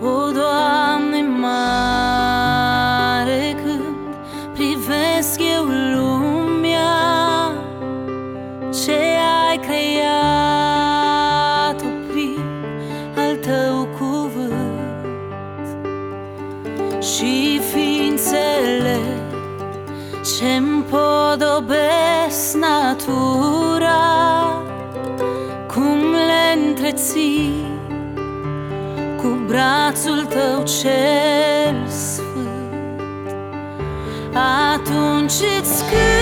O, Doamne mare, când privesc eu lumea Ce ai creat prin al Tău cuvânt? Și ființele ce împodobesc natura Cum le întreții brațul tău cel sfânt. Atunci îți cânt